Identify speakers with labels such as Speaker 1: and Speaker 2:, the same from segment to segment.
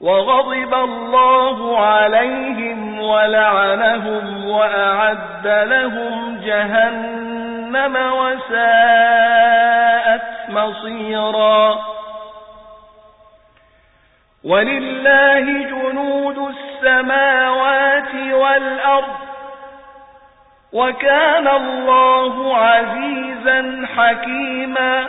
Speaker 1: وغضب الله عليهم ولعنهم وأعد لهم جهنم وساءت مصيرا ولله جنود السماوات والأرض وكان الله عزيزا حكيما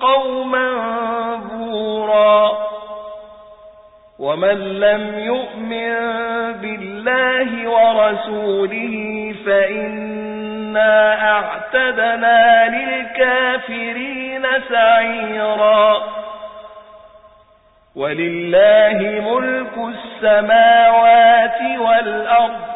Speaker 1: قوما بورا ومن لم يؤمن بالله ورسوله فإنا أعتدنا للكافرين سعيرا ولله ملك السماوات الأرض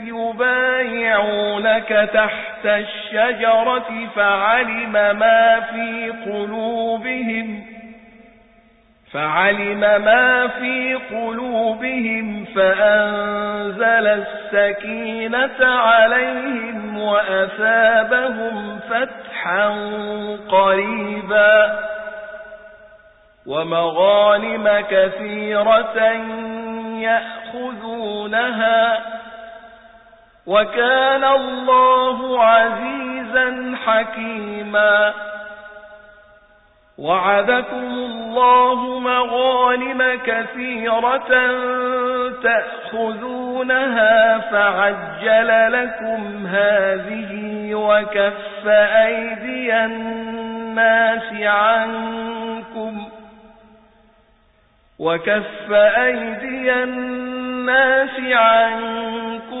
Speaker 1: يبايعونك تحت الشجرة فعلم ما في قلوبهم فعلم ما في قلوبهم فأنزل السكينة عليهم وأثابهم فتحا قريبا. ومغانم كثيرة يأخذونها وكان الله عزيزا حكيما. وعدكم الله مغانم كثيرة تأخذونها فعجل لكم هذه وكف أيدي الناس عنكم وكف أيدي الناس عنكم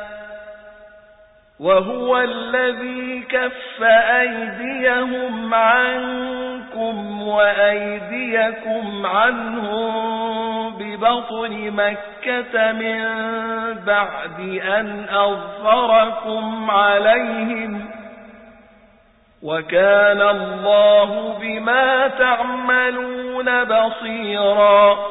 Speaker 1: وهو الذي كف أيديهم عنكم وأيديكم عنهم ببطن مكة من بعد أن أظفركم عليهم وكان الله بما تعملون بصيرا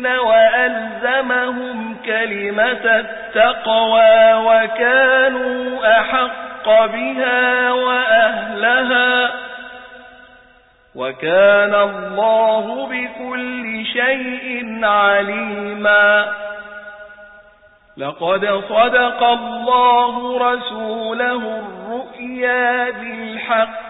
Speaker 1: المؤمنين وألزمهم كلمة التقوى وكانوا أحق بها وأهلها وكان الله بكل شيء عليما لقد صدق الله رسوله الرؤيا بالحق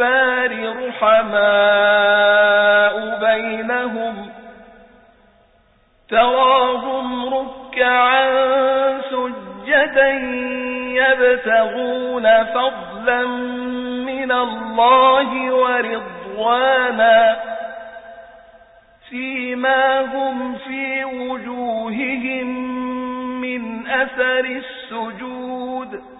Speaker 1: الكفار رحماء بينهم تراهم ركعا سجدا يبتغون فضلا من الله ورضوانا فيما هم في وجوههم من أثر السجود